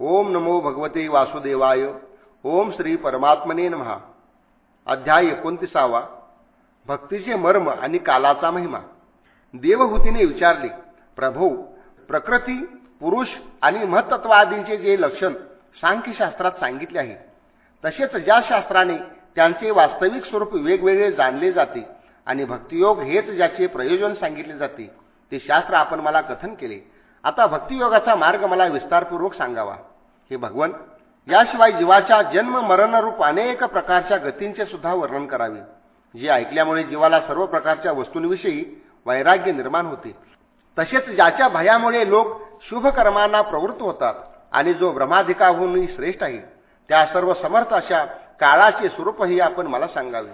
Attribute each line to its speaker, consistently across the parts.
Speaker 1: ओम नमो भगवते वासुदेवाय. ओम श्री परमात्मने महा अध्याय एकोणतीसावा. भक्तीचे मर्म आणि कालाचा महिमा. देवहूतीने विचारले प्रभो प्रकृती पुरुष आणि महत्त्वादींचे जे लक्षण सांख्यशास्त्रात सांगितले आहे तसेच ज्या शास्त्राने त्यांचे वास्तविक स्वरूप वेगवेगळे जाणले जाते आणि भक्तियोग हेच ज्याचे प्रयोजन सांगितले जाते ते शास्त्र आपण मला कथन केले. आता भक्तियोगाचा मार्ग मला विस्तारपूर्वक सांगावा. हे भगवन याशिवाय जीवाच्या जन्म मरणरूप अनेक प्रकारच्या गतींचे सुद्धा वर्णन करावे. जे ऐकल्यामुळे जीवाला सर्व प्रकारच्या वस्तूंविषयी वैराग्य निर्माण होते. तसेच ज्याच्या भयामुळे लोक शुभ कर्मांना प्रवृत्त होतात आणि जो ब्रह्माधिकाहूनही श्रेष्ठ आहे त्या सर्व समर्थ अशा काळाचे स्वरूपही आपण मला सांगावे.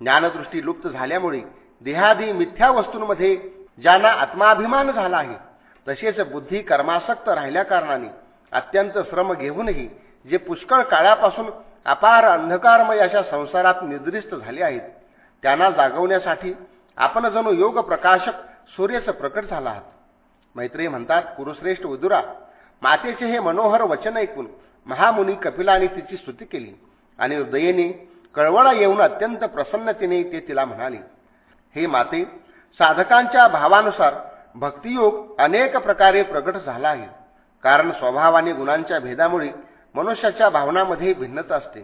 Speaker 1: ज्ञानदृष्टी लुप्त झाल्यामुळे देहादी मिथ्या वस्तूंमध्ये ज्यांना आत्माभिमान झाला आहे तसेच बुद्धी कर्मासक्त राहिल्या कारणाने अत्यंत श्रम घेऊनही जे पुष्कळ काळापासून अपार अंधकारमय अशा संसारात निद्रिस्त झाले आहेत त्यांना जागवण्यासाठी आपण जणू योग प्रकाशक सूर्यच प्रकट झाला आहात. मैत्री म्हणतात कुरुश्रेष्ठ उदुरा मातेचे हे मनोहर वचन ऐकून महामुनी कपिलाने तिची स्तुती केली आणि हृदयेने कळवळा येऊन अत्यंत प्रसन्नतेने ते तिला म्हणाले हे माते साधकांच्या भावानुसार भक्तियोग अनेक प्रकारे प्रगट झाला आहे. कारण स्वभाव आणि गुणांच्या भेदामुळे मनुष्याच्या भावनामध्ये भिन्नता असते.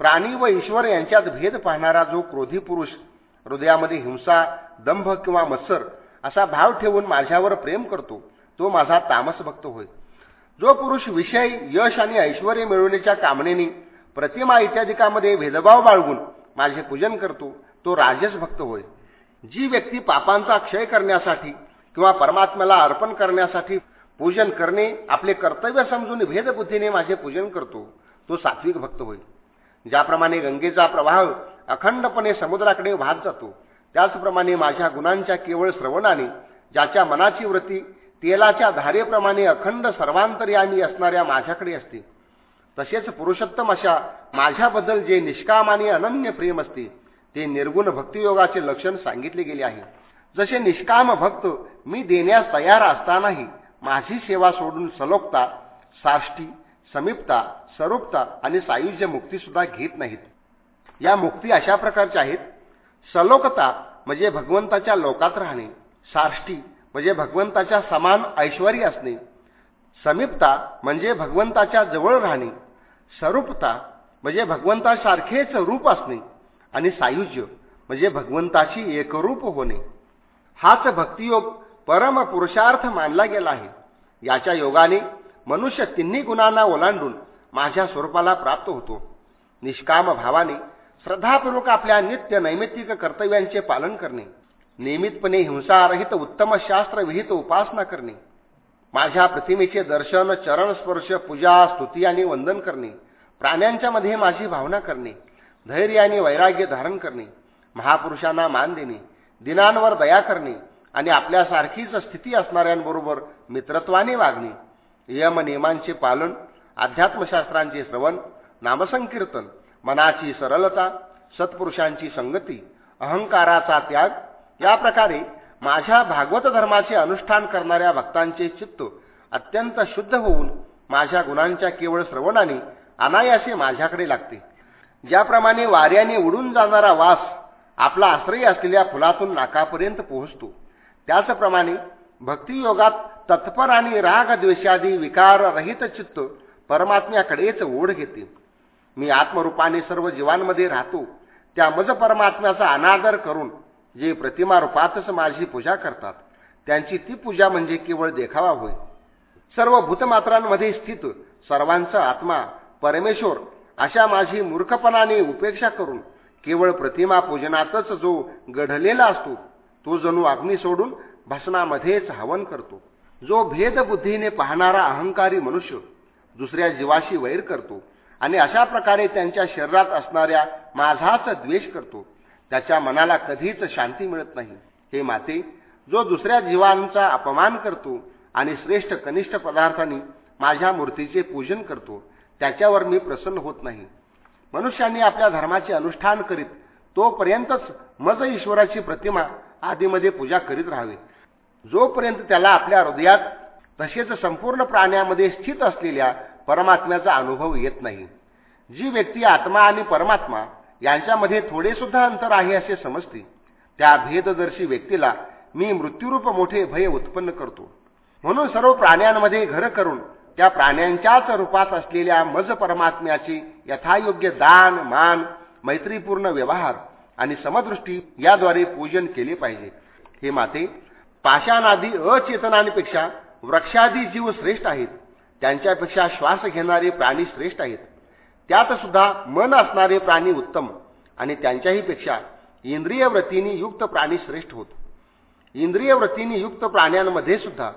Speaker 1: प्राणी व ईश्वर यांच्यात भेद पाहणारा जो क्रोधी पुरुष हृदयामध्ये हिंसा दंभ किंवा मत्सर असा भाव ठेवून माझ्यावर प्रेम करतो तो माझा तामस भक्त होय. जो पुरुष विषय यश आणि ऐश्वर मिळवण्याच्या कामनेने प्रतिमा इत्यादिकामध्ये भेदभाव बाळगून माझे पूजन करतो तो राजस भक्त होय. जी व्यक्ती पापांचा क्षय करण्यासाठी किंवा परमात्म्याला अर्पण करण्यासाठी पूजन करणे आपले कर्तव्य समजून भेदबुद्धीने माझे पूजन करतो तो सात्विक भक्त होईल ज्याप्रमाणे गंगेचा प्रवाह अखंडपणे समुद्राकडे वाहत जातो त्याचप्रमाणे माझ्या गुणांच्या केवळ श्रवणाने ज्याच्या मनाची वृत्ती तेलाच्या धारेप्रमाणे अखंड सर्वांतर्यामी असणाऱ्या माझ्याकडे असते तसेच पुरुषोत्तम अशा माझ्याबद्दल जे निष्काम आणि अनन्य प्रेम असते ते निर्गुण भक्तियोगाचे लक्षण सांगितले गेले आहे. जसे निष्काम भक्त मी देण्यास तयार असतानाही माझी सेवा सोडून सलोकता साष्टी समीपता स्वरूपता आणि सायुज्य मुक्तीसुद्धा घेत नाहीत. या मुक्ती अशा प्रकारच्या आहेत. सलोकता म्हणजे भगवंताच्या लोकात राहणे साष्टी म्हणजे भगवंताच्या समान ऐश्वरी असणे समीपता म्हणजे भगवंताच्या जवळ राहणे स्वरूपता म्हणजे भगवंतासारखेच रूप असणे आणि सायुज्य म्हणजे भगवंताची एकरूप होणे. हाच भक्तियोग परम पुरुषार्थ मानला गेला आहे. याच्या योगाने मनुष्य तिन्ही गुणांना ओलांडून माझ्या स्वरूपाला प्राप्त होतो. निष्काम भावाने श्रद्धापूर्वक आपल्या नित्य नैमित्तिक कर्तव्यांचे पालन करणे नियमितपणे हिंसारहित उत्तम शास्त्र विहित उपासना करणे माझ्या प्रतिमेचे दर्शन चरण स्पर्श पूजा स्तुती आणि वंदन करणे प्राण्यांच्या मध्ये माझी भावना करणे धैर्य आणि वैराग्य धारण करणे महापुरुषांना मान देणे दिनांवर दया करणे आणि आपल्यासारखीच स्थिती असणाऱ्यांबरोबर मित्रत्वाने वागणे. यम नियमांचे पालन अध्यात्मशास्त्रांचे श्रवण नामसंकीर्तन मनाची सरलता सत्पुरुषांची संगती अहंकाराचा त्याग या प्रकारे माझ्या भागवत धर्माचे अनुष्ठान करणाऱ्या भक्तांचे चित्त अत्यंत शुद्ध होऊन माझ्या गुणांच्या केवळ श्रवणाने अनायासे माझ्याकडे लागते. ज्याप्रमाणे वाऱ्याने उडून जाणारा वास आपला आश्रय असलेल्या फुलातून नाकापर्यंत पोहोचतो. त्याचप्रमाणे भक्तियोगात तत्पर आणि राग द्वेषादी विकार रहित चित्त परमात्म्याकडेच ओढ घेते. मी आत्मरूपाने सर्व जीवांमध्ये राहतो. त्या मज परमात्म्याचा अनादर करून जे प्रतिमा रूपातच माझी पूजा करतात. त्यांची ती पूजा म्हणजे केवळ देखावा होय. सर्व भूतमात्रांमध्ये स्थित सर्वांचा आत्मा परमेश्वर अशा माझी मूर्खपणाने उपेक्षा करून केवळ प्रतिमा पूजनातच जो गढलेला असतो तो जणू अग्नी सोडून भसनामध्येच हवन करतो. जो भेदबुद्धीने पाहणारा अहंकारी मनुष्य दुसऱ्या जीवाशी वैर करतो आणि अशा प्रकारे त्यांच्या शरीरात असणाऱ्या माझाच द्वेष करतो त्याच्या मनाला कधीच शांती मिळत नाही. हे माते जो दुसऱ्या जीवांचा अपमान करतो आणि श्रेष्ठ कनिष्ठ पदार्थांनी माझ्या मूर्तीचे पूजन करतो त्याच्यावर मी प्रसन्न होत नाही. मनुष्यांनी आपल्या धर्माचे अनुष्ठान करीत तोपर्यंतच मज ईश्वराची प्रतिमा आदीमध्ये पूजा करीत राहावी. जोपर्यंत त्याला आपल्या हृदयात तसेच संपूर्ण प्राण्यामध्ये स्थित असलेल्या परमात्म्याचा अनुभव येत नाही. जी व्यक्ती आत्मा आणि परमात्मा यांच्यामध्ये थोडेसुद्धा अंतर आहे असे समजते त्या भेददर्शी व्यक्तीला मी मृत्यूरूप मोठे भय उत्पन्न करतो. म्हणून सर्व प्राण्यांमध्ये घर करून त्या प्राण्यांच्याच रूपात असलेल्या मज परमात्म्याचे यथायोग्य दान मान मैत्रीपूर्ण व्यवहार आणि समदृष्टी याद्वारे पूजन केले पाहिजे. हे माते पाषाणादी अचेतनांपेक्षा वृक्षादी जीव श्रेष्ठ आहेत. त्यांच्यापेक्षा श्वास घेणारे प्राणी श्रेष्ठ आहेत. त्यात सुद्धा मन असणारे प्राणी उत्तम आणि त्यांच्याही पेक्षा इंद्रिय व्रतींनी युक्त प्राणी श्रेष्ठ होत. इंद्रिय व्रतींनी युक्त प्राण्यांमध्ये सुद्धा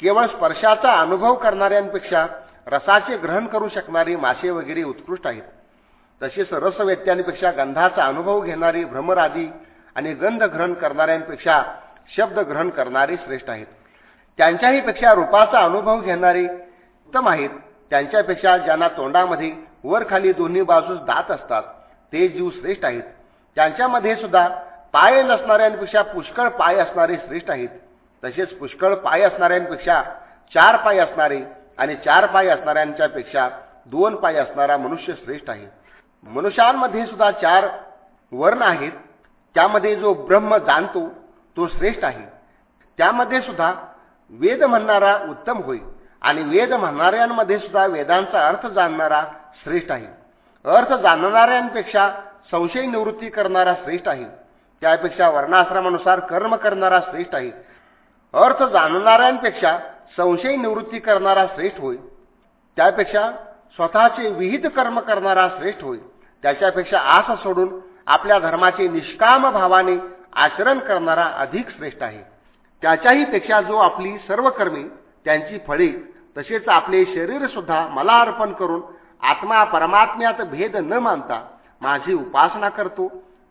Speaker 1: केवळ स्पर्शाचा अनुभव करणाऱ्यांपेक्षा रसाचे ग्रहण करू शकणारी मासे वगैरे उत्कृष्ट आहेत. तसेच रसवेत्यांपेक्षा गंधाचा अनुभव घेणारी भ्रमरादी आणि गंध ग्रहण करणाऱ्यांपेक्षा शब्द ग्रहण करणारे श्रेष्ठ आहेत. त्यांच्याही पेक्षा रूपाचा अनुभव घेणारे उत्तम आहेत. त्यांच्यापेक्षा ज्यांना तोंडामध्ये वर खाली दोन्ही बाजूस दात असतात ते जीव श्रेष्ठ आहेत. त्यांच्यामध्ये सुद्धा पाय नसणाऱ्यांपेक्षा पुष्कळ पाय असणारे श्रेष्ठ आहेत. तसेच पुष्कळ पाय असणाऱ्यांपेक्षा चार पाय असणारे आणि चार पाय असणाऱ्यांच्यापेक्षा दोन पाय असणारा मनुष्य श्रेष्ठ आहे. मनुष्यांमध्ये सुद्धा चार वर्ण आहेत. त्यामध्ये जो ब्रह्म जाणतो तो श्रेष्ठ आहे. त्यामध्ये सुद्धा वेद म्हणणारा उत्तम होईल आणि वेद म्हणणाऱ्यांमध्ये सुद्धा वेदांचा अर्थ जाणणारा श्रेष्ठ आहे. अर्थ जाणणाऱ्यांपेक्षा संशय निवृत्ती करणारा श्रेष्ठ आहे. त्यापेक्षा वर्णाश्रमानुसार कर्म करणारा श्रेष्ठ आहे. अर्थ जाणणाऱ्यांपेक्षा संशय निवृत्ती करणारा श्रेष्ठ होय त्यापेक्षा स्वतःचे विहित कर्म करणारा श्रेष्ठ होय त्याच्यापेक्षा आस सोडून आपल्या धर्माचे निष्काम भावाने आचरण करणारा अधिक श्रेष्ठ आहे. त्याच्याही पेक्षा जो आपली सर्व कर्मे त्यांची फळे तसेच आपले शरीर सुद्धा मला अर्पण करून आत्मा परमात्म्यात भेद न मानता माझी उपासना करतो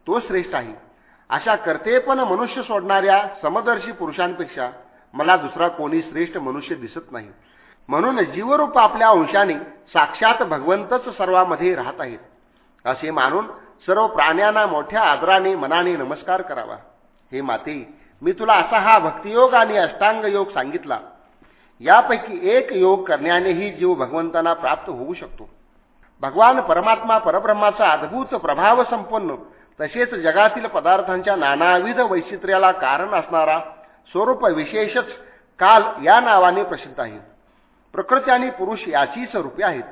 Speaker 1: तो श्रेष्ठ आहे. अशा करते पण मनुष्य सोडणाऱ्या समदर्शी पुरुषांपेक्षा मला दुसरा कोणी श्रेष्ठ मनुष्य दिसत नाही. म्हणून जीवरूप आपल्या अंशाने साक्षात भगवंतच सर्वामध्ये राहत आहेत. असे मानून सर्व प्राण्यांना मोठ्या आदराने मनाने नमस्कार करावा. हे माते मी तुला असा हा भक्तियोग आणि अष्टांग योग सांगितला. यापैकी एक योग करण्यानेही जीव भगवंतांना प्राप्त होऊ शकतो. भगवान परमात्मा परब्रह्माचा अद्भुत प्रभाव संपन्न तसेच जगातील पदार्थांच्या नानाविध वैचित्र्याला कारण असणारा स्वरूप विशेषच काल या नावाने प्रसिद्ध आहे. प्रकृती आणि पुरुष याची स्वरूपे आहेत.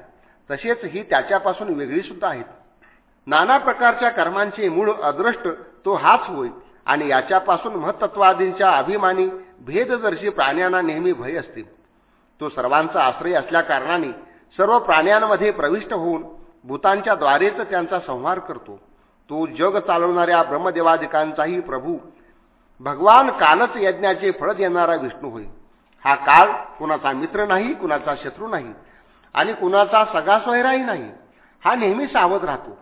Speaker 1: तसेच ही त्याच्यापासून वेगळी सुद्धा आहेत. नाना प्रकारच्या कर्मांचे मूळ अदृष्ट तो हाच होय आणि याच्यापासून महत्त्वादींच्या अभिमानी भेददर्शी प्राण्यांना नेहमी भय असते. तो सर्वांचा आश्रय असल्या कारणाने सर्व प्राण्यांमध्ये प्रविष्ट होऊन भूतांच्या द्वारेच त्यांचा संहार करतो. तो जग चालवणाऱ्या ब्रह्मदेवादिकांचाही प्रभू. भगवान कालच यज्ञाचे फळ देणारा विष्णू होय. हा काल कुणाचा मित्र नाही कुणाचा शत्रू नाही आणि कुणाचा सगळा सोयराही नाही. हा नेहमी सावध राहतो.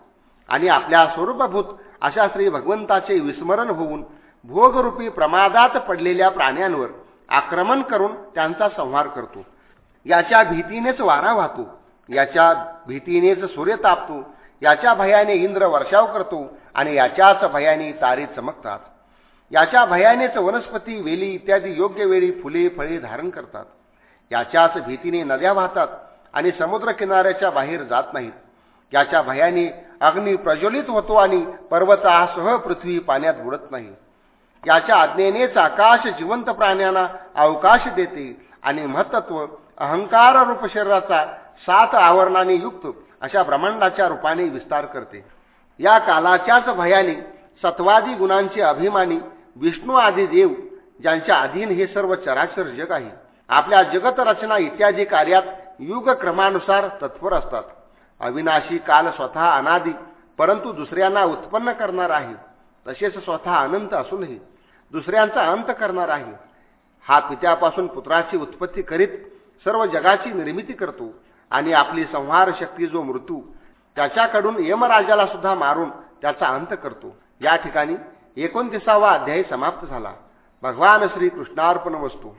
Speaker 1: आणि आपल्या स्वरूपभूत अशा श्री भगवंताचे विस्मरण होऊन भोगरूपी प्रमादात पडलेल्या प्राण्यांवर आक्रमण करून त्यांचा संहार करतो. याच्या भीतीनेच वारा वाहतो. याच्या भीतीनेच सूर्य तापतो. याच्या भयाने इंद्र वर्षाव करतो आणि याच्याच भयाने तारे चमकतात. याच्या भयानेच वनस्पती वेली इत्यादी योग्य वेळी फुले फळे धारण करतात. याच्याच भीतीने नद्या वाहतात आणि समुद्र किनाऱ्याच्या बाहेर जात नाहीत. याच्या भयाने अग्नी प्रज्वलित होतो आणि पर्वतासह पृथ्वी पाण्यात बुडत नाही. याच्या आज्ञेनेच आकाश जिवंत प्राण्यांना अवकाश देते आणि महत्त्व अहंकार रूप शरीराचा सात आवरणाने युक्त. अशा ब्रह्मांडाच्या रूपाने विस्तार करते. या कालाच्याच भयाने सत्वादी गुणांचे अभिमानी विष्णू आदी देव ज्यांच्या अधीन हे सर्व चराचर जग आहे. आपल्या जगतरचना इत्यादी कार्यात युगक्रमानुसार तत्पर असतात. अविनाशी काल स्वतः अनादी परंतु दुसऱ्यांना उत्पन्न करणार आहे. तसेच स्वतः अनंत असूनही दुसऱ्यांचा अंत करणार आहे. हा पित्यापासून पुत्राची उत्पत्ती करीत सर्व जगाची निर्मिती करतो. आणि आपली संहार शक्ती जो मृत्यू त्याच्याकडून यमराजाला सुद्धा मारून त्याचा अंत करतो. या ठिकाणी एकोणतीसावा अध्यायी समाप्त झाला. भगवान श्री कृष्णार्पण वस्तू.